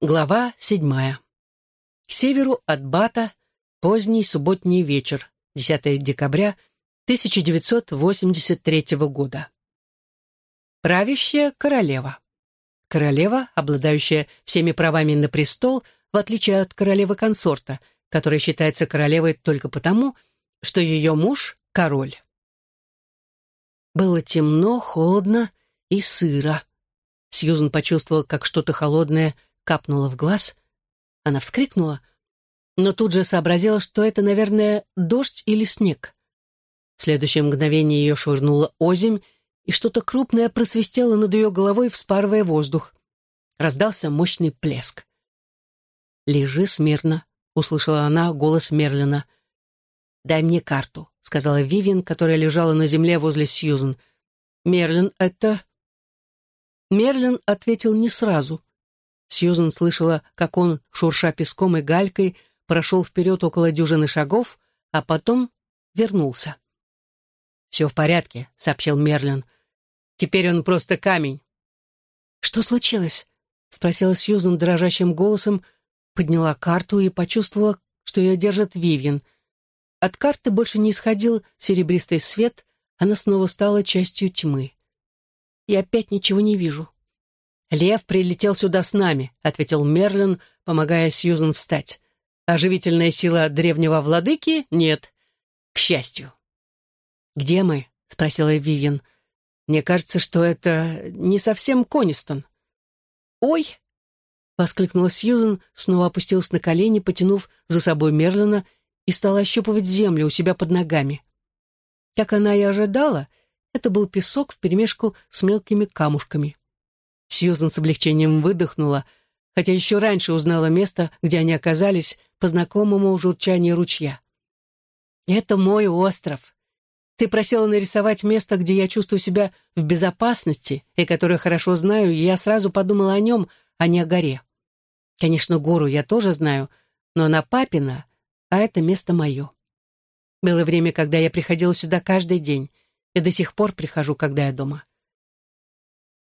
Глава седьмая. К северу от Бата поздний субботний вечер, 10 декабря 1983 года. Правящая королева. Королева, обладающая всеми правами на престол, в отличие от королевы-консорта, которая считается королевой только потому, что ее муж — король. Было темно, холодно и сыро. Сьюзен почувствовала, как что-то холодное — капнула в глаз. Она вскрикнула, но тут же сообразила, что это, наверное, дождь или снег. В следующее мгновение ее швырнуло озимь, и что-то крупное просвистело над ее головой, вспарывая воздух. Раздался мощный плеск. «Лежи смирно», — услышала она голос Мерлина. «Дай мне карту», — сказала Вивиан, которая лежала на земле возле Сьюзен. «Мерлин, это...» Мерлин ответил не сразу. Сьюзен слышала, как он, шурша песком и галькой, прошел вперед около дюжины шагов, а потом вернулся. «Все в порядке», — сообщил Мерлин. «Теперь он просто камень». «Что случилось?» — спросила Сьюзен дрожащим голосом, подняла карту и почувствовала, что ее держит Вивьен. От карты больше не исходил серебристый свет, она снова стала частью тьмы. «Я опять ничего не вижу», «Лев прилетел сюда с нами», — ответил Мерлин, помогая Сьюзен встать. «Оживительная сила древнего владыки? Нет. К счастью». «Где мы?» — спросила Вивьен. «Мне кажется, что это не совсем Конистон». «Ой!» — воскликнула Сьюзен, снова опустилась на колени, потянув за собой Мерлина и стала ощупывать землю у себя под ногами. Как она и ожидала, это был песок вперемешку с мелкими камушками. Сьюзан с облегчением выдохнула, хотя еще раньше узнала место, где они оказались, по знакомому журчанию ручья. «Это мой остров. Ты просила нарисовать место, где я чувствую себя в безопасности и которое хорошо знаю, и я сразу подумала о нем, а не о горе. Конечно, гору я тоже знаю, но она папина, а это место мое. Было время, когда я приходила сюда каждый день, и до сих пор прихожу, когда я дома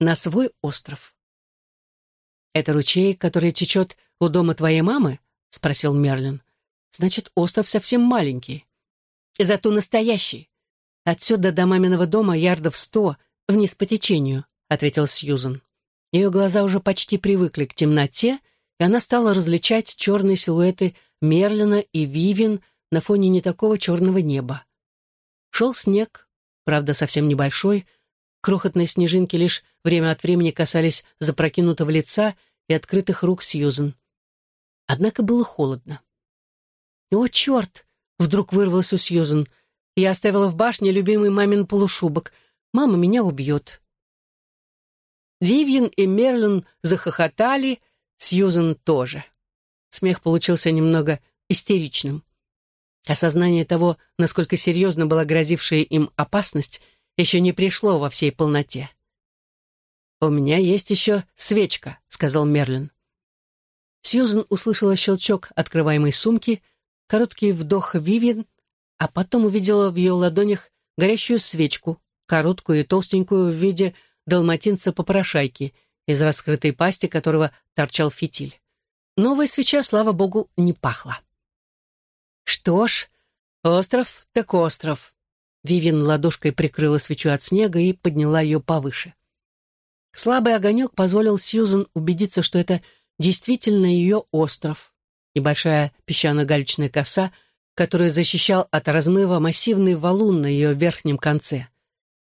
на свой остров. «Это ручей, который течет у дома твоей мамы?» — спросил Мерлин. «Значит, остров совсем маленький. Зато настоящий. Отсюда до маминого дома ярдов сто, вниз по течению», — ответил Сьюзен. Ее глаза уже почти привыкли к темноте, и она стала различать черные силуэты Мерлина и Вивин на фоне не такого черного неба. Шел снег, правда, совсем небольшой, Крохотные снежинки лишь время от времени касались запрокинутого лица и открытых рук Сьюзен. Однако было холодно. «О, черт!» — вдруг вырвалось у Сьюзен. «Я оставила в башне любимый мамин полушубок. Мама меня убьет». Вивьен и Мерлин захохотали, Сьюзен тоже. Смех получился немного истеричным. Осознание того, насколько серьезно была грозившая им опасность, еще не пришло во всей полноте. «У меня есть еще свечка», — сказал Мерлин. Сьюзен услышала щелчок открываемой сумки, короткий вдох Вивиан, а потом увидела в ее ладонях горящую свечку, короткую и толстенькую в виде далматинца-попрошайки, из раскрытой пасти которого торчал фитиль. Новая свеча, слава богу, не пахла. «Что ж, остров так остров», Вивин ладошкой прикрыла свечу от снега и подняла ее повыше. Слабый огонек позволил Сьюзен убедиться, что это действительно ее остров. Небольшая песчано-галечная коса, которая защищал от размыва массивный валун на ее верхнем конце.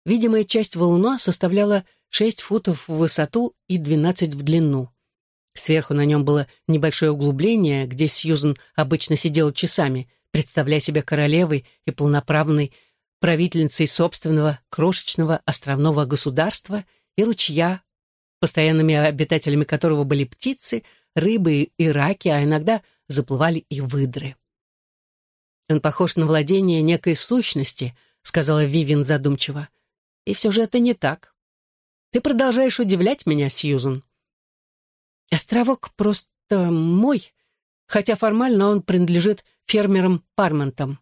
Видимая часть валуна составляла 6 футов в высоту и 12 в длину. Сверху на нем было небольшое углубление, где Сьюзен обычно сидела часами, представляя себя королевой и полноправной правительницей собственного крошечного островного государства и ручья, постоянными обитателями которого были птицы, рыбы и раки, а иногда заплывали и выдры. «Он похож на владение некой сущности», — сказала Вивин задумчиво. «И все же это не так. Ты продолжаешь удивлять меня, Сьюзен». «Островок просто мой, хотя формально он принадлежит фермерам Парментам.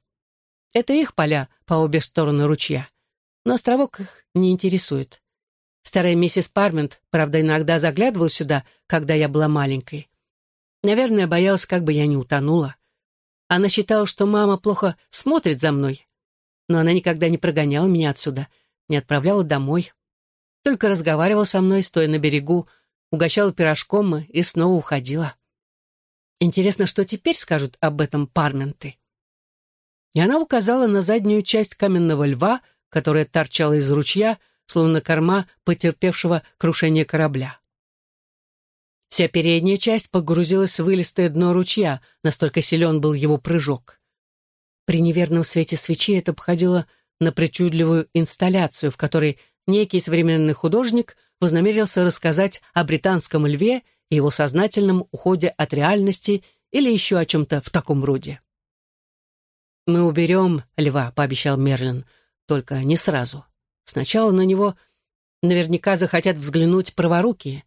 Это их поля по обе стороны ручья. Но островок их не интересует. Старая миссис Пармент, правда, иногда заглядывала сюда, когда я была маленькой. Наверное, боялась, как бы я не утонула. Она считала, что мама плохо смотрит за мной. Но она никогда не прогоняла меня отсюда, не отправляла домой. Только разговаривала со мной, стоя на берегу, угощала пирожком и снова уходила. Интересно, что теперь скажут об этом парменты. И она указала на заднюю часть каменного льва, которая торчала из ручья, словно корма потерпевшего крушение корабля. Вся передняя часть погрузилась в вылистое дно ручья, настолько силен был его прыжок. При неверном свете свечи это походило на причудливую инсталляцию, в которой некий современный художник вознамерился рассказать о британском льве и его сознательном уходе от реальности или еще о чем-то в таком роде. «Мы уберем льва», — пообещал Мерлин, — «только не сразу. Сначала на него наверняка захотят взглянуть праворукие,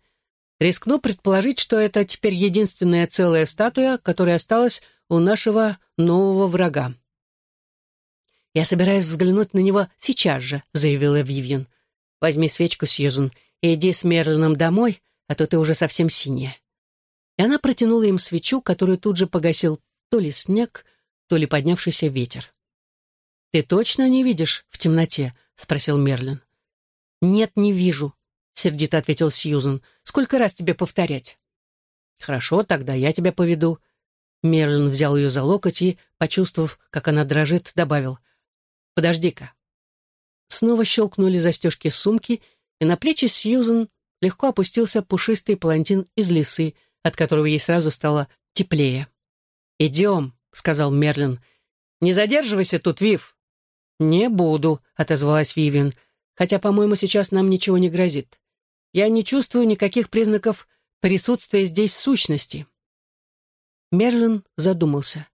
Рискну предположить, что это теперь единственная целая статуя, которая осталась у нашего нового врага. «Я собираюсь взглянуть на него сейчас же», — заявила Вивьен. «Возьми свечку, Сьюзен, и иди с Мерлином домой, а то ты уже совсем синяя». И она протянула им свечу, которую тут же погасил то ли снег, то ли поднявшийся ветер. «Ты точно не видишь в темноте?» — спросил Мерлин. «Нет, не вижу», — сердито ответил Сьюзен. «Сколько раз тебе повторять?» «Хорошо, тогда я тебя поведу». Мерлин взял ее за локоть и, почувствовав, как она дрожит, добавил. «Подожди-ка». Снова щелкнули застежки сумки, и на плечи Сьюзен легко опустился пушистый палантин из лисы, от которого ей сразу стало теплее. «Идем», — сказал Мерлин. «Не задерживайся тут, Вив». «Не буду», — отозвалась Вивиан, «хотя, по-моему, сейчас нам ничего не грозит. Я не чувствую никаких признаков присутствия здесь сущности. Мерлин задумался.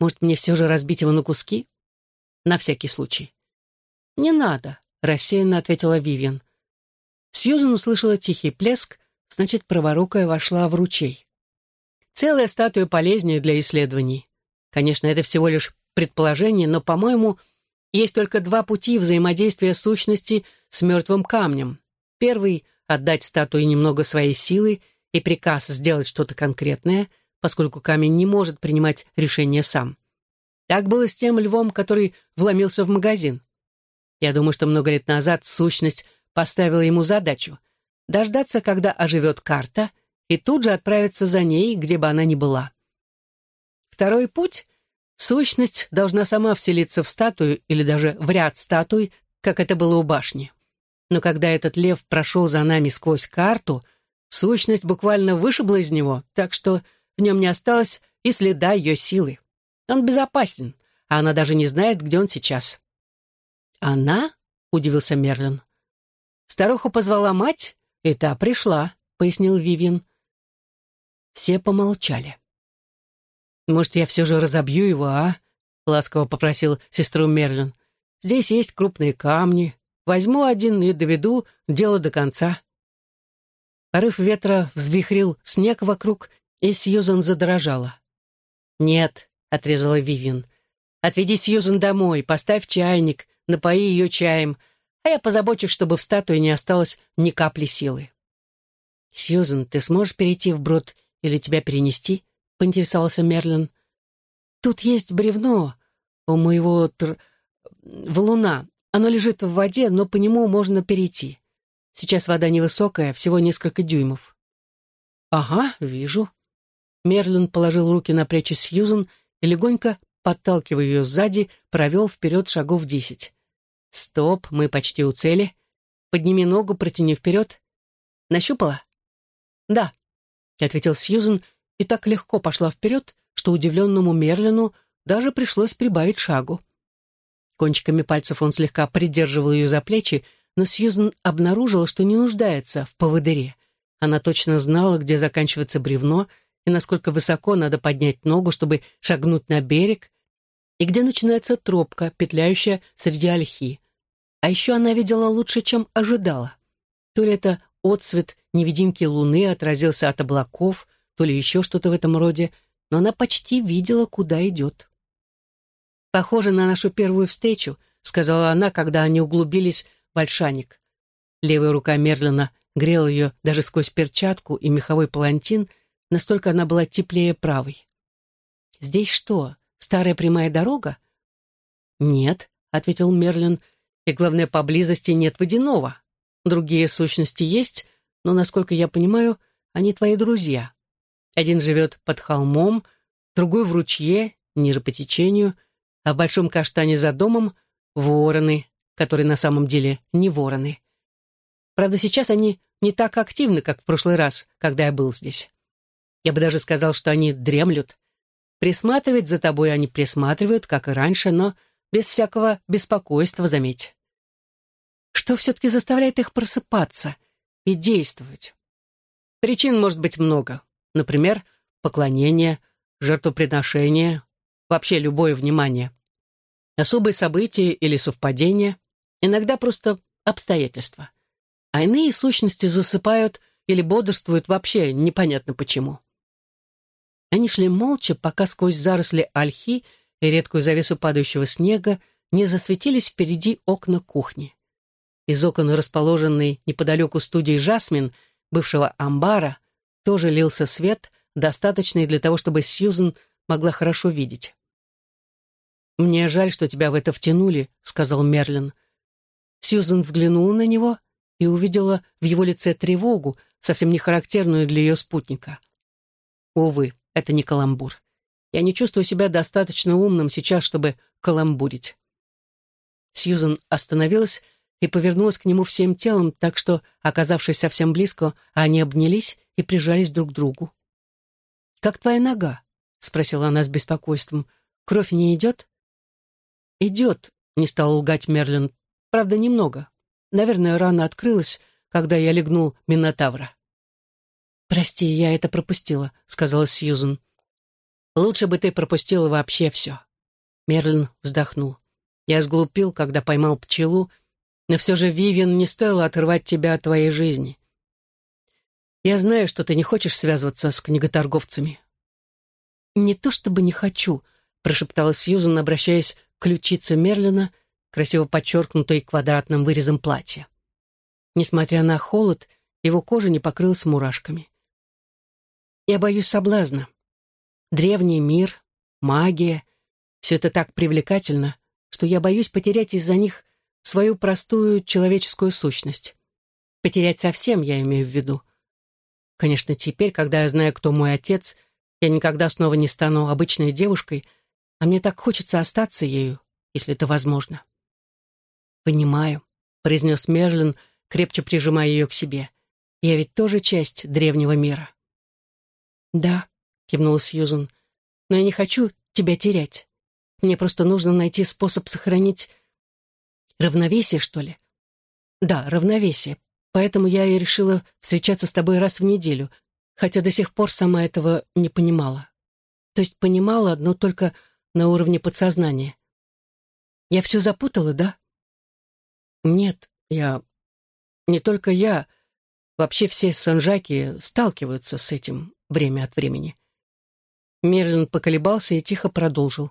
Может, мне все же разбить его на куски? На всякий случай. «Не надо», — рассеянно ответила Вивиан. Сьюзан услышала тихий плеск, значит, праворукая вошла в ручей. Целая статуя полезнее для исследований. Конечно, это всего лишь предположение, но, по-моему, есть только два пути взаимодействия сущности с мертвым камнем. Первый отдать статуе немного своей силы и приказ сделать что-то конкретное, поскольку камень не может принимать решение сам. Так было с тем львом, который вломился в магазин. Я думаю, что много лет назад сущность поставила ему задачу дождаться, когда оживет карта, и тут же отправиться за ней, где бы она ни была. Второй путь — сущность должна сама вселиться в статую или даже в ряд статуй, как это было у башни. Но когда этот лев прошел за нами сквозь карту, сущность буквально вышибла из него, так что в нем не осталось и следа ее силы. Он безопасен, а она даже не знает, где он сейчас. «Она?» — удивился Мерлин. «Старуха позвала мать, и та пришла», — пояснил Вивин. Все помолчали. «Может, я все же разобью его, а?» — ласково попросил сестру Мерлин. «Здесь есть крупные камни, Возьму один и доведу дело до конца. Порыв ветра взвихрил снег вокруг, и Сьюзан задрожала. «Нет», — отрезала Вивин, — «отведи Сьюзан домой, поставь чайник, напои ее чаем, а я позабочусь, чтобы в статуе не осталось ни капли силы». «Сьюзан, ты сможешь перейти вброд или тебя перенести?» — поинтересовался Мерлин. «Тут есть бревно у моего тр... валуна. Оно лежит в воде, но по нему можно перейти. Сейчас вода невысокая, всего несколько дюймов. «Ага, вижу». Мерлин положил руки на плечи Сьюзен и легонько, подталкивая ее сзади, провел вперед шагов десять. «Стоп, мы почти у цели. Подними ногу, протяни вперед. Нащупала?» «Да», — ответил Сьюзен, и так легко пошла вперед, что удивленному Мерлину даже пришлось прибавить шагу. Кончиками пальцев он слегка придерживал ее за плечи, но Сьюзен обнаружила, что не нуждается в поводыре. Она точно знала, где заканчивается бревно и насколько высоко надо поднять ногу, чтобы шагнуть на берег, и где начинается тропка, петляющая среди ольхи. А еще она видела лучше, чем ожидала. То ли это отсвет невидимки луны отразился от облаков, то ли еще что-то в этом роде, но она почти видела, куда идет. «Похоже на нашу первую встречу», — сказала она, когда они углубились в большаник. Левая рука Мерлина грела ее даже сквозь перчатку и меховой палантин, настолько она была теплее правой. «Здесь что, старая прямая дорога?» «Нет», — ответил Мерлин, — «и, главное, поблизости нет водяного. Другие сущности есть, но, насколько я понимаю, они твои друзья. Один живет под холмом, другой в ручье, ниже по течению, а в большом каштане за домом — вороны, которые на самом деле не вороны. Правда, сейчас они не так активны, как в прошлый раз, когда я был здесь. Я бы даже сказал, что они дремлют. Присматривать за тобой они присматривают, как и раньше, но без всякого беспокойства, заметь. Что все-таки заставляет их просыпаться и действовать? Причин может быть много. Например, поклонение, жертвоприношение, вообще любое внимание. Особые события или совпадения, иногда просто обстоятельства. А иные сущности засыпают или бодрствуют вообще непонятно почему. Они шли молча, пока сквозь заросли ольхи и редкую завесу падающего снега не засветились впереди окна кухни. Из окон, расположенной неподалеку студии «Жасмин», бывшего амбара, тоже лился свет, достаточный для того, чтобы Сьюзен могла хорошо видеть. «Мне жаль, что тебя в это втянули», — сказал Мерлин. Сьюзен взглянула на него и увидела в его лице тревогу, совсем не характерную для ее спутника. «Увы, это не каламбур. Я не чувствую себя достаточно умным сейчас, чтобы каламбурить». Сьюзен остановилась и повернулась к нему всем телом, так что, оказавшись совсем близко, они обнялись и прижались друг к другу. «Как твоя нога?» — спросила она с беспокойством. «Кровь не идет?» «Идет», — не стал лгать Мерлин. «Правда, немного. Наверное, рана открылась, когда я легнул Минотавра». «Прости, я это пропустила», — сказала Сьюзен. «Лучше бы ты пропустила вообще все». Мерлин вздохнул. «Я сглупил, когда поймал пчелу, но все же, Вивиан, не стоило отрывать тебя от твоей жизни. Я знаю, что ты не хочешь связываться с книготорговцами». «Не то чтобы не хочу», — прошептала Сьюзан, обращаясь к ключице Мерлина, красиво подчеркнутой квадратным вырезом платья. Несмотря на холод, его кожа не покрылась мурашками. «Я боюсь соблазна. Древний мир, магия — все это так привлекательно, что я боюсь потерять из-за них свою простую человеческую сущность. Потерять совсем, я имею в виду. Конечно, теперь, когда я знаю, кто мой отец, я никогда снова не стану обычной девушкой, а мне так хочется остаться ею, если это возможно. «Понимаю», — произнес Мерлин, крепче прижимая ее к себе. «Я ведь тоже часть древнего мира». «Да», — кивнула Сьюзан, — «но я не хочу тебя терять. Мне просто нужно найти способ сохранить равновесие, что ли?» «Да, равновесие, Поэтому я и решила встречаться с тобой раз в неделю, хотя до сих пор сама этого не понимала. То есть понимала, но только на уровне подсознания. Я все запутала, да? Нет, я... Не только я. Вообще все санжаки сталкиваются с этим время от времени. Мерлин поколебался и тихо продолжил.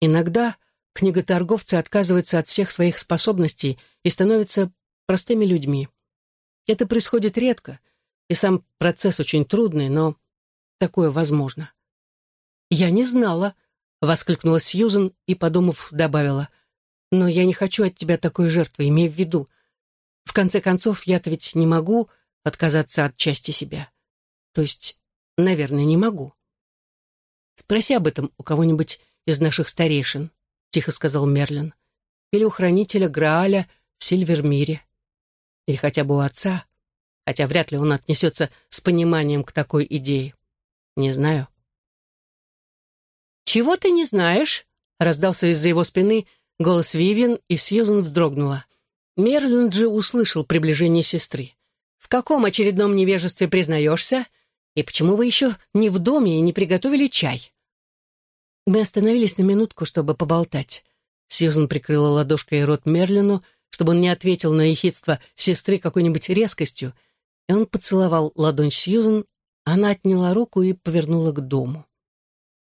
Иногда книготорговцы отказываются от всех своих способностей и становятся простыми людьми. Это происходит редко, и сам процесс очень трудный, но такое возможно. «Я не знала», — воскликнула Сьюзен и, подумав, добавила, «но я не хочу от тебя такой жертвы, имей в виду. В конце концов, я-то ведь не могу отказаться от части себя. То есть, наверное, не могу». «Спроси об этом у кого-нибудь из наших старейшин», — тихо сказал Мерлин, «или у хранителя Грааля в Сильвермире. Или хотя бы у отца, хотя вряд ли он отнесется с пониманием к такой идее. Не знаю. «Чего ты не знаешь?» — раздался из-за его спины голос Вивиан, и Сьюзен вздрогнула. Мерлин же услышал приближение сестры. «В каком очередном невежестве признаешься? И почему вы еще не в доме и не приготовили чай?» Мы остановились на минутку, чтобы поболтать. Сьюзен прикрыла ладошкой рот Мерлину, чтобы он не ответил на ехидство сестры какой-нибудь резкостью, и он поцеловал ладонь Сьюзен, она отняла руку и повернула к дому.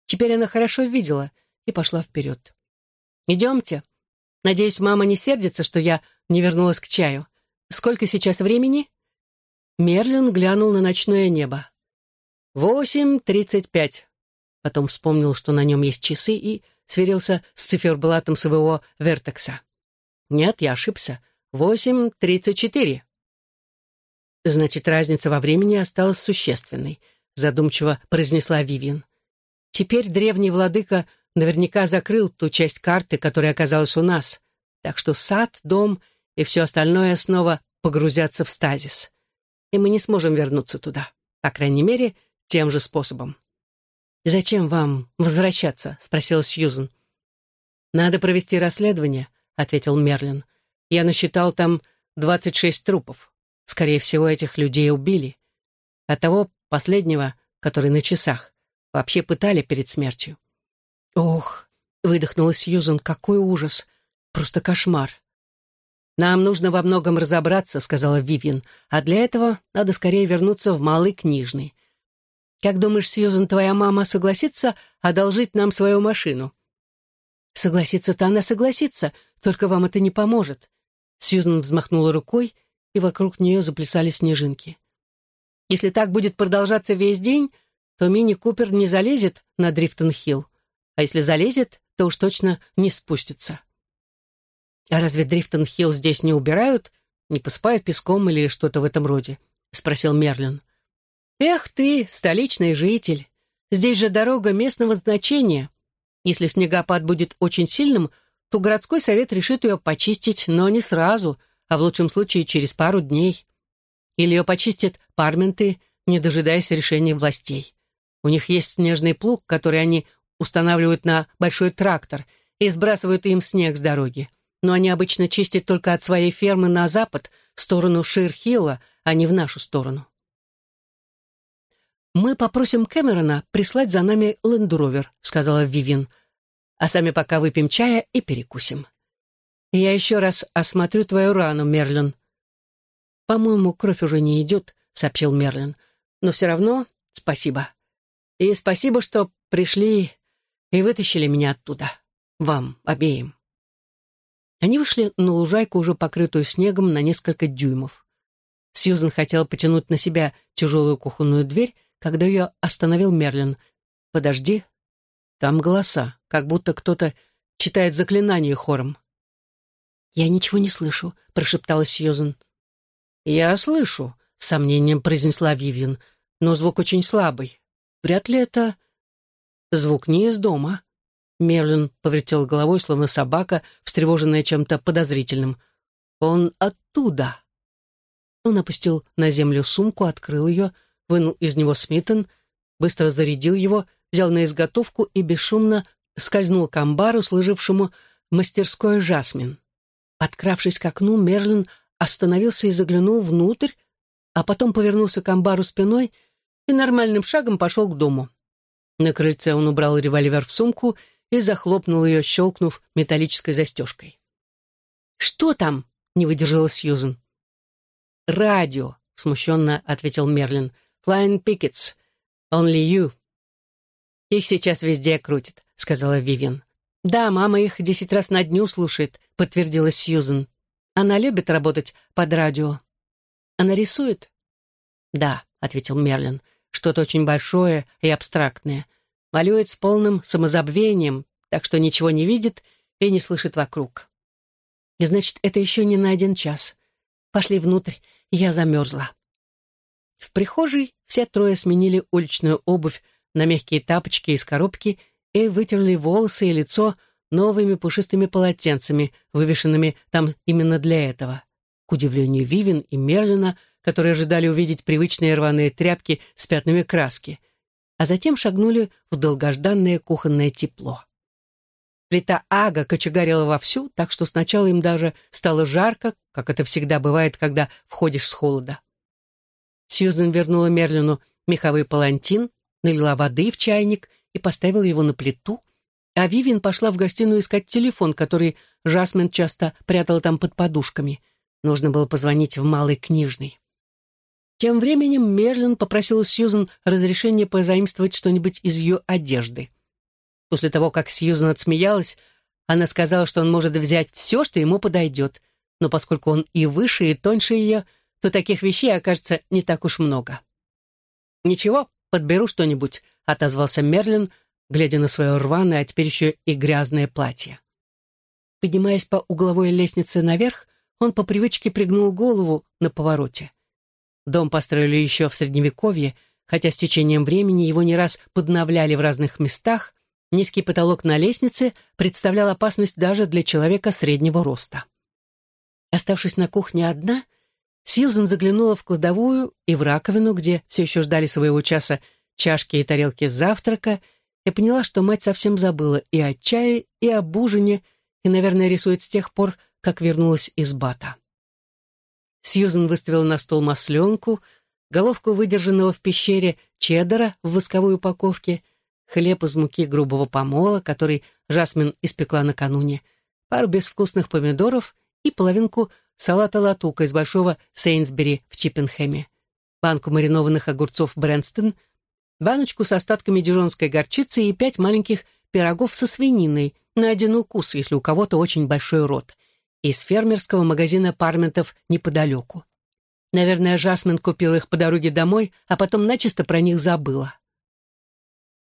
Теперь она хорошо видела и пошла вперед. «Идемте. Надеюсь, мама не сердится, что я не вернулась к чаю. Сколько сейчас времени?» Мерлин глянул на ночное небо. «Восемь тридцать пять». Потом вспомнил, что на нем есть часы, и сверился с циферблатом своего вертекса. «Нет, я ошибся. Восемь тридцать четыре». «Значит, разница во времени осталась существенной», — задумчиво произнесла Вивин. «Теперь древний владыка наверняка закрыл ту часть карты, которая оказалась у нас, так что сад, дом и все остальное снова погрузятся в стазис, и мы не сможем вернуться туда, по крайней мере, тем же способом». «Зачем вам возвращаться?» — спросила Сьюзен. «Надо провести расследование», — ответил Мерлин. «Я насчитал там двадцать шесть трупов. Скорее всего, этих людей убили. А того последнего, который на часах, вообще пытали перед смертью». «Ох!» — выдохнула Сьюзен. «Какой ужас! Просто кошмар!» «Нам нужно во многом разобраться», — сказала Вивьен, «а для этого надо скорее вернуться в малый книжный. Как думаешь, Сьюзен, твоя мама согласится одолжить нам свою машину?» «Согласится-то она согласится, только вам это не поможет». Сьюзен взмахнула рукой, и вокруг нее заплясали снежинки. «Если так будет продолжаться весь день, то мини-купер не залезет на Дрифтон-Хилл, а если залезет, то уж точно не спустится». «А разве Дрифтон-Хилл здесь не убирают, не посыпают песком или что-то в этом роде?» — спросил Мерлин. «Эх ты, столичный житель! Здесь же дорога местного значения. Если снегопад будет очень сильным, то городской совет решит ее почистить, но не сразу, а в лучшем случае через пару дней. Или ее почистят парменты, не дожидаясь решения властей. У них есть снежный плуг, который они устанавливают на большой трактор и сбрасывают им снег с дороги. Но они обычно чистят только от своей фермы на запад, в сторону Ширхилла, а не в нашу сторону. «Мы попросим Кэмерона прислать за нами лендровер», — сказала Вивин. «А сами пока выпьем чая и перекусим. Я еще раз осмотрю твою рану, Мерлин». «По-моему, кровь уже не идет», — сообщил Мерлин. «Но все равно спасибо. И спасибо, что пришли и вытащили меня оттуда. Вам обеим». Они вышли на лужайку, уже покрытую снегом на несколько дюймов. Сьюзен хотела потянуть на себя тяжелую кухонную дверь, когда ее остановил Мерлин. «Подожди. Там голоса, как будто кто-то читает заклинание хором». «Я ничего не слышу», — прошептала Сьюзен. «Я слышу», — с сомнением произнесла Вивьен, «но звук очень слабый. Вряд ли это...» «Звук не из дома». Мерлин повертел головой, словно собака, встревоженная чем-то подозрительным. «Он оттуда». Он опустил на землю сумку, открыл ее, — вынул из него Смитон, быстро зарядил его, взял на изготовку и бесшумно скользнул к амбару, служившему мастерской Жасмин. Подкравшись к окну, Мерлин остановился и заглянул внутрь, а потом повернулся к амбару спиной и нормальным шагом пошел к дому. На крыльце он убрал револьвер в сумку и захлопнул ее, щелкнув металлической застежкой. «Что там?» — не выдержала Сьюзен. «Радио», — смущенно ответил Мерлин. Flying Pickets. Only you. Их сейчас везде крутят, сказала Вивен. Да, мама их десять раз на дню слушает, подтвердила Сьюзен. Она любит работать под радио. Она рисует? Да, ответил Мерлин. Что-то очень большое и абстрактное. Малюет с полным самозабвением, так что ничего не видит и не слышит вокруг. И значит, это еще не на один час. Пошли внутрь, я замерзла. В прихожей все трое сменили уличную обувь на мягкие тапочки из коробки и вытерли волосы и лицо новыми пушистыми полотенцами, вывешенными там именно для этого. К удивлению Вивин и Мерлина, которые ожидали увидеть привычные рваные тряпки с пятнами краски, а затем шагнули в долгожданное кухонное тепло. Плита Ага кочегарила вовсю, так что сначала им даже стало жарко, как это всегда бывает, когда входишь с холода. Сьюзен вернула Мерлину меховой палантин, налила воды в чайник и поставила его на плиту, а Вивин пошла в гостиную искать телефон, который Жасмин часто прятала там под подушками. Нужно было позвонить в малый книжный. Тем временем Мерлин попросил у Сьюзен разрешения позаимствовать что-нибудь из ее одежды. После того, как Сьюзен отсмеялась, она сказала, что он может взять все, что ему подойдет, но поскольку он и выше, и тоньше ее — то таких вещей окажется не так уж много. «Ничего, подберу что-нибудь», — отозвался Мерлин, глядя на свое рваное, а теперь еще и грязное платье. Поднимаясь по угловой лестнице наверх, он по привычке пригнул голову на повороте. Дом построили еще в Средневековье, хотя с течением времени его не раз подновляли в разных местах, низкий потолок на лестнице представлял опасность даже для человека среднего роста. Оставшись на кухне одна, Сьюзен заглянула в кладовую и в раковину, где все еще ждали своего часа чашки и тарелки завтрака, и поняла, что мать совсем забыла и о чае, и об ужине, и, наверное, рисует с тех пор, как вернулась из бата. Сьюзен выставила на стол масленку, головку выдержанного в пещере чеддера в восковой упаковке, хлеб из муки грубого помола, который Жасмин испекла накануне, пару безвкусных помидоров и половинку салата латука из большого Сейнсбери в Чиппенхэме, банку маринованных огурцов Брэнстон, баночку с остатками дижонской горчицы и пять маленьких пирогов со свининой на один укус, если у кого-то очень большой рот, из фермерского магазина парментов неподалеку. Наверное, Жасмин купил их по дороге домой, а потом начисто про них забыла.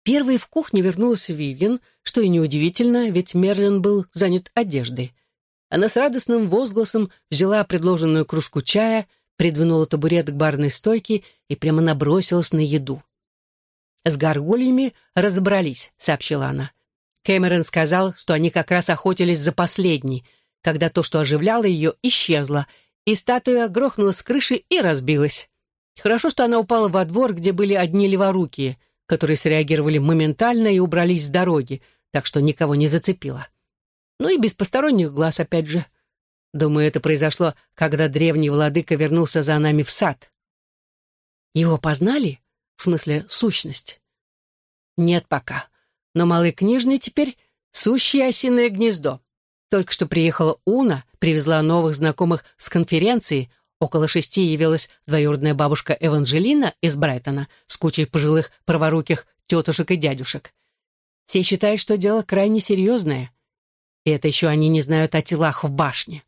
Первой в кухне вернулась Вивьен, что и неудивительно, ведь Мерлин был занят одеждой. Она с радостным возгласом взяла предложенную кружку чая, придвинула табурет к барной стойке и прямо набросилась на еду. «С горгульями разобрались», — сообщила она. Кэмерон сказал, что они как раз охотились за последней, когда то, что оживляло ее, исчезло, и статуя грохнула с крыши и разбилась. Хорошо, что она упала во двор, где были одни леворукие, которые среагировали моментально и убрались с дороги, так что никого не зацепило. Ну и без посторонних глаз, опять же. Думаю, это произошло, когда древний владыка вернулся за нами в сад. Его познали? В смысле, сущность? Нет пока. Но малый книжный теперь сущее осиное гнездо. Только что приехала Уна, привезла новых знакомых с конференции. Около шести явилась двоюродная бабушка Эванжелина из Брайтона с кучей пожилых праворуких тетушек и дядюшек. Все считают, что дело крайне серьезное. И это еще они не знают о телах в башне.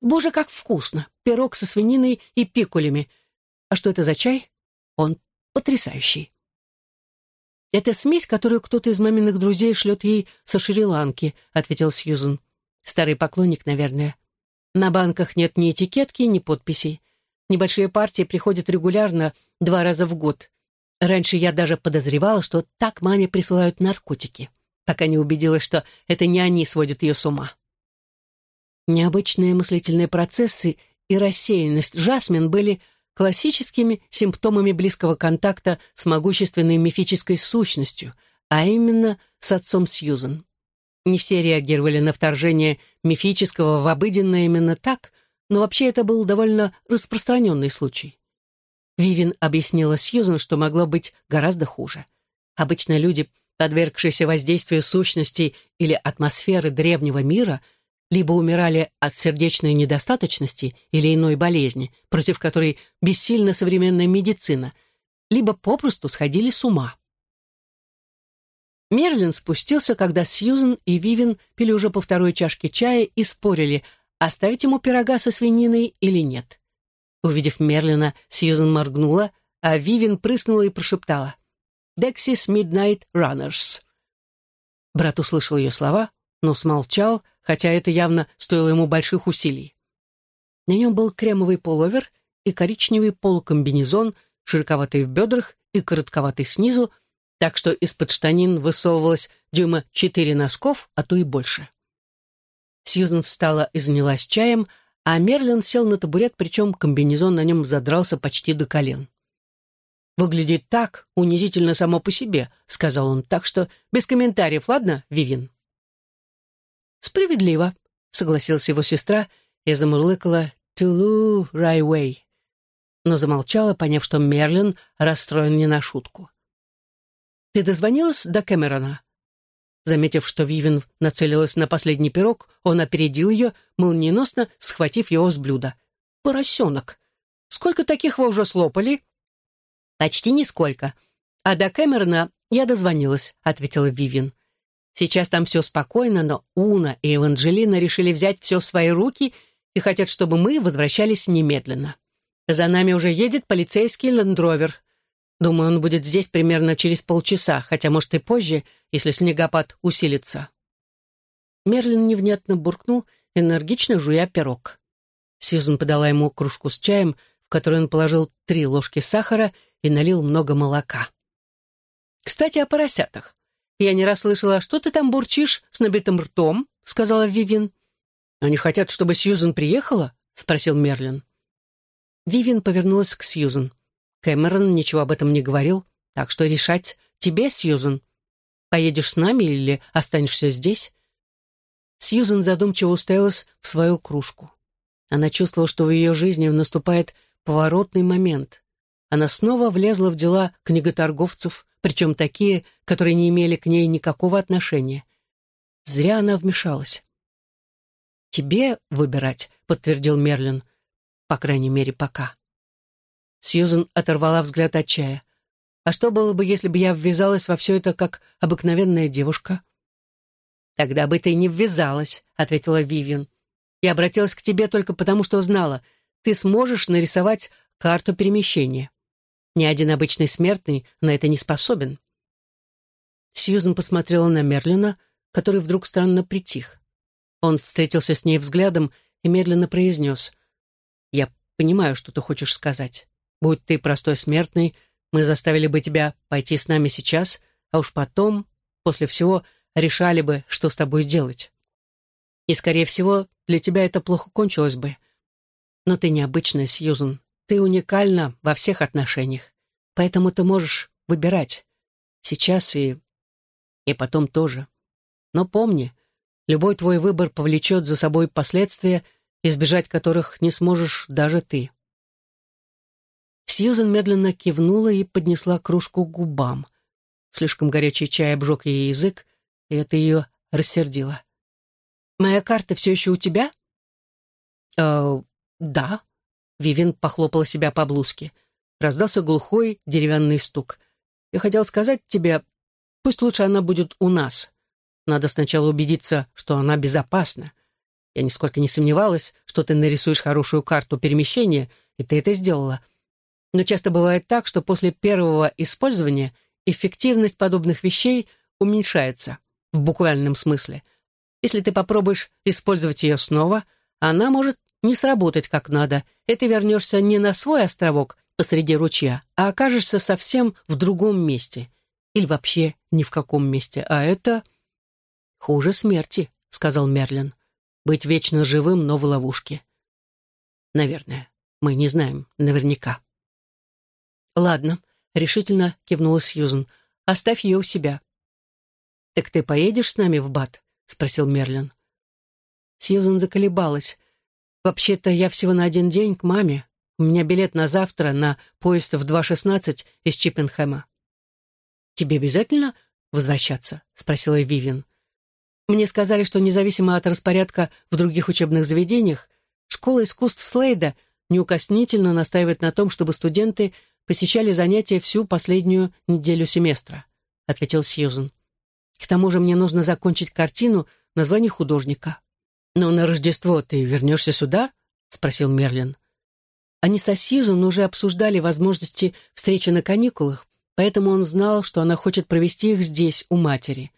Боже, как вкусно! Пирог со свининой и пикулями. А что это за чай? Он потрясающий. «Это смесь, которую кто-то из маминых друзей шлет ей со Шри-Ланки», — ответил Сьюзен. «Старый поклонник, наверное. На банках нет ни этикетки, ни подписей. Небольшие партии приходят регулярно, два раза в год. Раньше я даже подозревала, что так маме присылают наркотики, пока не убедилась, что это не они сводят ее с ума». Необычные мыслительные процессы и рассеянность Жасмин были классическими симптомами близкого контакта с могущественной мифической сущностью, а именно с отцом Сьюзен. Не все реагировали на вторжение мифического в обыденное именно так, но вообще это был довольно распространенный случай. Вивин объяснила Сьюзен, что могло быть гораздо хуже. Обычно люди, подвергшиеся воздействию сущностей или атмосферы древнего мира – либо умирали от сердечной недостаточности или иной болезни, против которой бессильна современная медицина, либо попросту сходили с ума. Мерлин спустился, когда Сьюзен и Вивен пили уже по второй чашке чая и спорили, оставить ему пирога со свининой или нет. Увидев Мерлина, Сьюзен моргнула, а Вивен прыснула и прошептала «Dexys Midnight Runners». Брат услышал ее слова, но смолчал, хотя это явно стоило ему больших усилий. На нем был кремовый половер и коричневый полукомбинезон, широковатый в бедрах и коротковатый снизу, так что из-под штанин высовывалось дюйма четыре носков, а то и больше. Сьюзен встала и занялась чаем, а Мерлин сел на табурет, причем комбинезон на нем задрался почти до колен. «Выглядит так унизительно само по себе», — сказал он, «так что без комментариев, ладно, Вивин?» «Справедливо», — согласилась его сестра и замурлыкала «Тулу Райвей», но замолчала, поняв, что Мерлин расстроен не на шутку. «Ты дозвонилась до Кэмерона?» Заметив, что Вивен нацелилась на последний пирог, он опередил ее, молниеносно схватив его с блюда. «Поросенок! Сколько таких вы уже слопали?» «Почти нисколько. А до Кэмерона я дозвонилась», — ответила Вивен. Сейчас там все спокойно, но Уна и Эванжелина решили взять все в свои руки и хотят, чтобы мы возвращались немедленно. За нами уже едет полицейский лендровер. Думаю, он будет здесь примерно через полчаса, хотя, может, и позже, если снегопад усилится». Мерлин невнятно буркнул, энергично жуя пирог. Сьюзен подала ему кружку с чаем, в которой он положил три ложки сахара и налил много молока. «Кстати, о поросятах. Я не раз слышала, что ты там бурчишь с набитым ртом», — сказала Вивин. «Они хотят, чтобы Сьюзен приехала?» — спросил Мерлин. Вивин повернулась к Сьюзен. Кэмерон ничего об этом не говорил, так что решать тебе, Сьюзен. Поедешь с нами или останешься здесь?» Сьюзен задумчиво уставилась в свою кружку. Она чувствовала, что в ее жизни наступает поворотный момент. Она снова влезла в дела книготорговцев, причем такие, которые не имели к ней никакого отношения. Зря она вмешалась. «Тебе выбирать», — подтвердил Мерлин. «По крайней мере, пока». Сьюзен оторвала взгляд от чая. «А что было бы, если бы я ввязалась во все это как обыкновенная девушка?» «Тогда бы ты не ввязалась», — ответила Вивиан. «Я обратилась к тебе только потому, что знала, ты сможешь нарисовать карту перемещения. Ни один обычный смертный на это не способен». Сьюзен посмотрела на Мерлина, который вдруг странно притих. Он встретился с ней взглядом и медленно произнес. «Я понимаю, что ты хочешь сказать. Будь ты простой смертный, мы заставили бы тебя пойти с нами сейчас, а уж потом, после всего, решали бы, что с тобой делать. И, скорее всего, для тебя это плохо кончилось бы. Но ты необычная, Сьюзен. Ты уникальна во всех отношениях. Поэтому ты можешь выбирать. Сейчас и... и потом тоже. Но помни, любой твой выбор повлечет за собой последствия, избежать которых не сможешь даже ты. Сьюзен медленно кивнула и поднесла кружку к губам. Слишком горячий чай обжег ей язык, и это ее рассердило. «Моя карта все еще у тебя?» «Э, да». Вивин похлопала себя по блузке. Раздался глухой деревянный стук. «Я хотел сказать тебе, пусть лучше она будет у нас. Надо сначала убедиться, что она безопасна. Я нисколько не сомневалась, что ты нарисуешь хорошую карту перемещения, и ты это сделала. Но часто бывает так, что после первого использования эффективность подобных вещей уменьшается в буквальном смысле. Если ты попробуешь использовать ее снова, она может не сработать как надо, и ты вернешься не на свой островок посреди ручья, а окажешься совсем в другом месте. Или вообще ни в каком месте. А это хуже смерти, сказал Мерлин. Быть вечно живым, но в ловушке. Наверное. Мы не знаем наверняка. Ладно, решительно кивнула Сьюзен. Оставь ее у себя. «Так ты поедешь с нами в Бат?» — спросил Мерлин. Сьюзан заколебалась. «Вообще-то я всего на один день к маме. У меня билет на завтра на поезд в 2.16 из Чиппенхэма». «Тебе обязательно возвращаться?» — спросила Вивин. «Мне сказали, что независимо от распорядка в других учебных заведениях, школа искусств Слейда неукоснительно настаивает на том, чтобы студенты посещали занятия всю последнюю неделю семестра», — ответил Сьюзен. К тому же мне нужно закончить картину название художника. «Но на Рождество ты вернешься сюда?» — спросил Мерлин. Они со Сьюзан уже обсуждали возможности встречи на каникулах, поэтому он знал, что она хочет провести их здесь, у матери.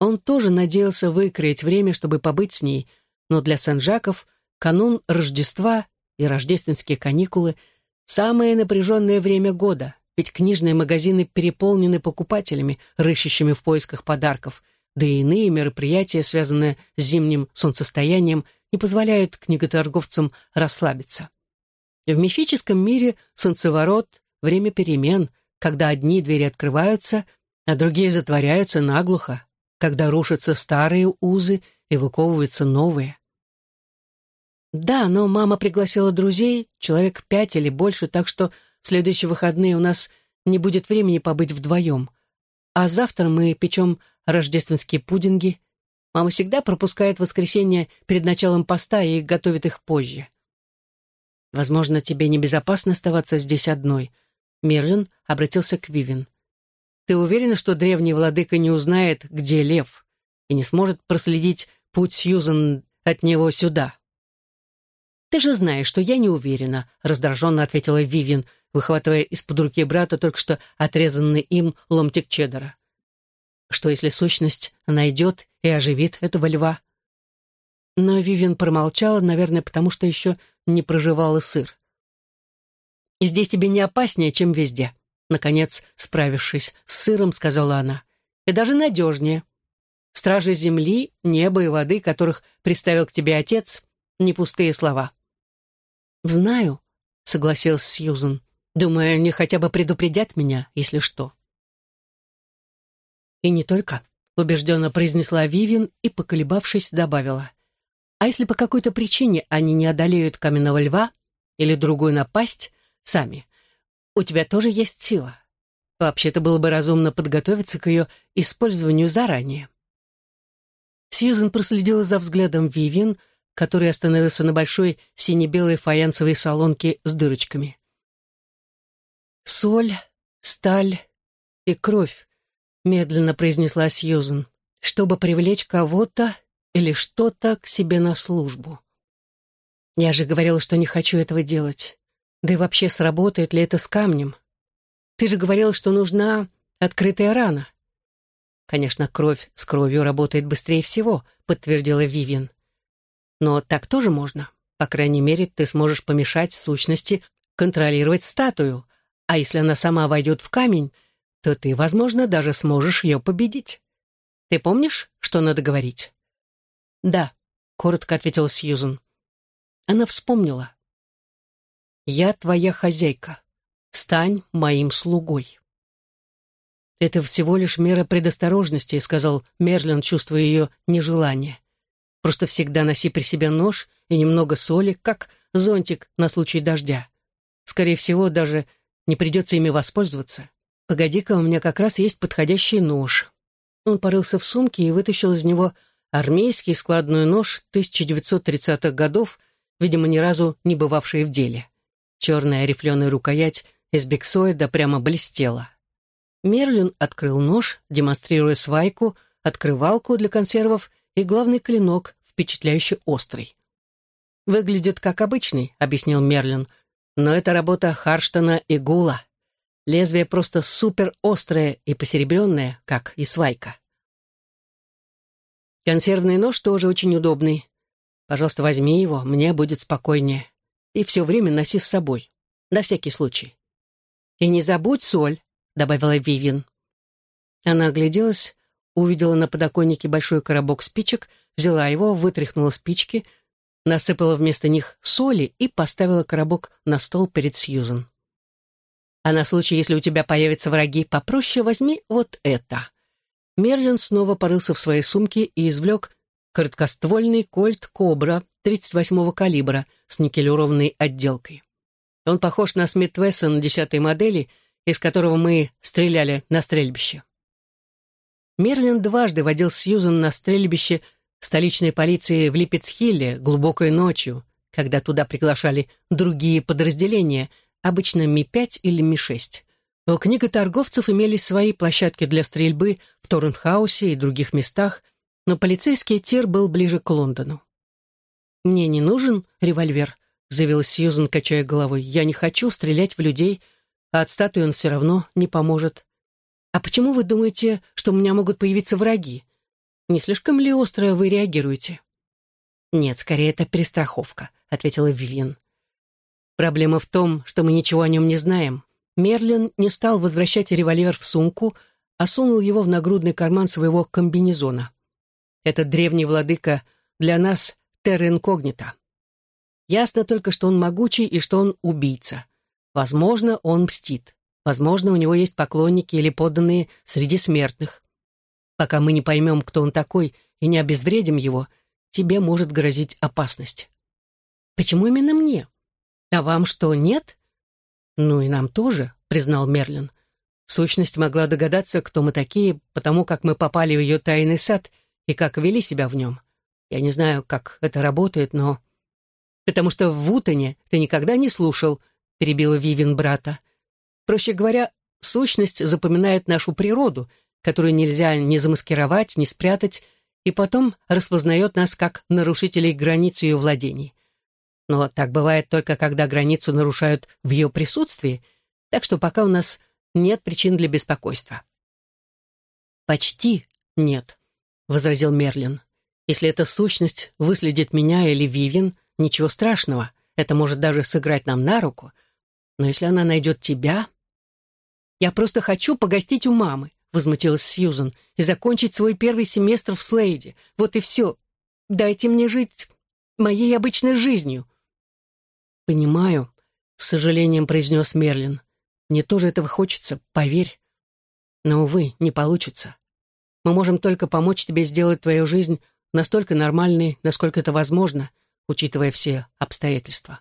Он тоже надеялся выкроить время, чтобы побыть с ней, но для Сен-Жаков канун Рождества и рождественские каникулы — самое напряженное время года, ведь книжные магазины переполнены покупателями, рыщущими в поисках подарков, да и иные мероприятия, связанные с зимним солнцестоянием, не позволяют книготорговцам расслабиться. В мифическом мире солнцеворот — время перемен, когда одни двери открываются, а другие затворяются наглухо, когда рушатся старые узы и выковываются новые. Да, но мама пригласила друзей, человек пять или больше, так что в следующие выходные у нас не будет времени побыть вдвоем. А завтра мы печем рождественские пудинги. Мама всегда пропускает воскресенье перед началом поста и готовит их позже. Возможно, тебе небезопасно оставаться здесь одной. Мерлин обратился к Вивин. Ты уверена, что древний владыка не узнает, где лев, и не сможет проследить путь Сьюзан от него сюда? «Ты же знаешь, что я не уверена», — раздраженно ответила Вивин, выхватывая из-под руки брата только что отрезанный им ломтик чеддера. Что если сущность найдет и оживит этого льва? Но Вивен промолчала, наверное, потому что еще не проживала сыр. «И здесь тебе не опаснее, чем везде», — наконец, справившись с сыром, сказала она. «И даже надежнее. Стражи земли, неба и воды, которых приставил к тебе отец, не пустые слова». «Знаю», — согласилась Сьюзен. «Думаю, они хотя бы предупредят меня, если что». «И не только», — убежденно произнесла Вивин и, поколебавшись, добавила. А если по какой-то причине они не одолеют каменного льва или другую напасть сами, у тебя тоже есть сила. Вообще-то было бы разумно подготовиться к ее использованию заранее. Сьюзен проследила за взглядом Вивиан, который остановился на большой сине-белой фаянсовой солонке с дырочками. «Соль, сталь и кровь», — медленно произнесла Сьюзен, «чтобы привлечь кого-то или что-то к себе на службу. Я же говорила, что не хочу этого делать. Да и вообще, сработает ли это с камнем? Ты же говорила, что нужна открытая рана. Конечно, кровь с кровью работает быстрее всего, подтвердила Вивин. Но так тоже можно. По крайней мере, ты сможешь помешать сущности контролировать статую, а если она сама войдет в камень, то ты, возможно, даже сможешь ее победить. Ты помнишь, что надо говорить? «Да», — коротко ответила Сьюзен. Она вспомнила. «Я твоя хозяйка. Стань моим слугой». «Это всего лишь мера предосторожности», — сказал Мерлин, чувствуя ее нежелание. «Просто всегда носи при себе нож и немного соли, как зонтик на случай дождя. Скорее всего, даже не придется ими воспользоваться. Погоди-ка, у меня как раз есть подходящий нож». Он порылся в сумке и вытащил из него армейский складной нож 1930-х годов, видимо, ни разу не бывавший в деле. Черная рифленая рукоять из биксоида прямо блестела. Мерлин открыл нож, демонстрируя свайку, открывалку для консервов и главный клинок, впечатляюще острый. «Выглядит как обычный», — объяснил Мерлин, «но это работа Харштона и Гула. Лезвие просто супер острое и посеребренное, как и свайка». Консервный нож тоже очень удобный. Пожалуйста, возьми его, мне будет спокойнее. И все время носи с собой. На всякий случай. И не забудь соль, добавила Вивин. Она огляделась, увидела на подоконнике большой коробок спичек, взяла его, вытряхнула спички, насыпала вместо них соли и поставила коробок на стол перед Сьюзен. А на случай, если у тебя появятся враги, попроще возьми вот это. Мерлин снова порылся в своей сумке и извлек короткоствольный кольт «Кобра» 38-го калибра с никелированной отделкой. Он похож на Смит Вессон 10 модели, из которого мы стреляли на стрельбище. Мерлин дважды водил Сьюзан на стрельбище столичной полиции в Липецхилле глубокой ночью, когда туда приглашали другие подразделения, обычно Ми-5 или Ми-6. У книготорговцев имелись свои площадки для стрельбы в Торренхаусе и других местах, но полицейский тир был ближе к Лондону. «Мне не нужен револьвер», — заявила Сьюзен, качая головой. «Я не хочу стрелять в людей, а от статуи он все равно не поможет. А почему вы думаете, что у меня могут появиться враги? Не слишком ли остро вы реагируете?» «Нет, скорее это перестраховка», — ответила Вивин. «Проблема в том, что мы ничего о нем не знаем. Мерлин не стал возвращать револьвер в сумку, а сунул его в нагрудный карман своего комбинезона. Этот древний владыка для нас терра инкогнита. Ясно только, что он могучий и что он убийца. Возможно, он мстит. Возможно, у него есть поклонники или подданные среди смертных. Пока мы не поймем, кто он такой, и не обезвредим его, тебе может грозить опасность. Почему именно мне? А вам что, нет? «Ну и нам тоже», — признал Мерлин. Сущность могла догадаться, кто мы такие, потому как мы попали в ее тайный сад и как вели себя в нем. Я не знаю, как это работает, но... «Потому что в Вутоне ты никогда не слушал», — перебила Вивин брата. «Проще говоря, сущность запоминает нашу природу, которую нельзя ни замаскировать, ни спрятать, и потом распознает нас как нарушителей границ ее владений. Но так бывает только, когда границу нарушают в ее присутствии, Так что пока у нас нет причин для беспокойства. «Почти нет», — возразил Мерлин. «Если эта сущность выследит меня или Вивин, ничего страшного. Это может даже сыграть нам на руку. Но если она найдет тебя...» «Я просто хочу погостить у мамы», — возмутилась Сьюзан, «и закончить свой первый семестр в Слейде. Вот и все. Дайте мне жить моей обычной жизнью». «Понимаю», — с сожалением произнес Мерлин. «Мне тоже этого хочется, поверь. Но, увы, не получится. Мы можем только помочь тебе сделать твою жизнь настолько нормальной, насколько это возможно, учитывая все обстоятельства».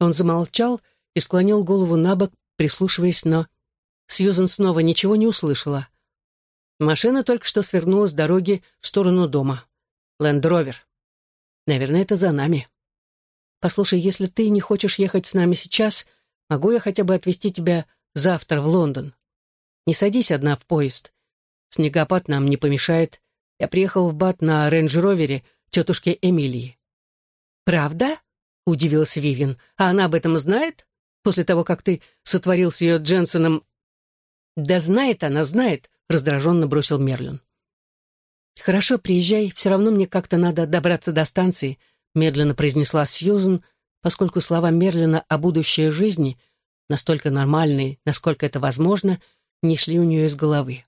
Он замолчал и склонил голову на бок, прислушиваясь, но Сьюзен снова ничего не услышала. Машина только что свернула с дороги в сторону дома. Лэндровер. Наверное, это за нами. Послушай, если ты не хочешь ехать с нами сейчас, могу я хотя бы отвезти тебя завтра в Лондон? Не садись одна в поезд. Снегопад нам не помешает. Я приехал в Бат на рейндж-ровере тетушки Эмилии. «Правда?» — удивилась Вивин. «А она об этом знает? После того, как ты сотворил с ее Дженсоном...» «Да знает она, знает», — раздраженно бросил Мерлин. «Хорошо, приезжай, все равно мне как-то надо добраться до станции», медленно произнесла Сьюзен, поскольку слова Мерлина о будущей жизни, настолько нормальные, насколько это возможно, не шли у нее из головы.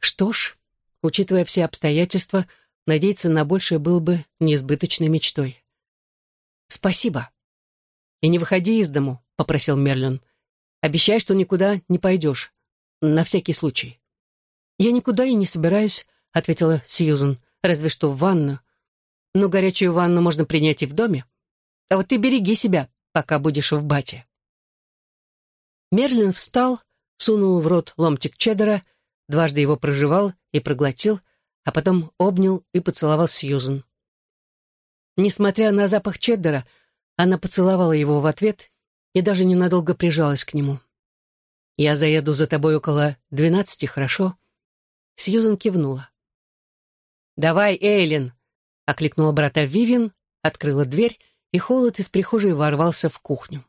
Что ж, учитывая все обстоятельства, надеяться на большее было бы неизбыточной мечтой. «Спасибо». «И не выходи из дому», — попросил Мерлин. «Обещай, что никуда не пойдешь. На всякий случай». «Я никуда и не собираюсь», — ответила Сьюзен, «разве что в ванну но горячую ванну можно принять и в доме. А вот ты береги себя, пока будешь в бате. Мерлин встал, сунул в рот ломтик чеддера, дважды его прожевал и проглотил, а потом обнял и поцеловал Сьюзен. Несмотря на запах чеддера, она поцеловала его в ответ и даже ненадолго прижалась к нему. «Я заеду за тобой около двенадцати, хорошо?» Сьюзен кивнула. «Давай, Эйлин!» — окликнула брата Вивин, открыла дверь, и холод из прихожей ворвался в кухню.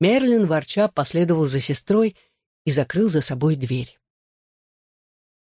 Мерлин, ворча, последовал за сестрой и закрыл за собой дверь.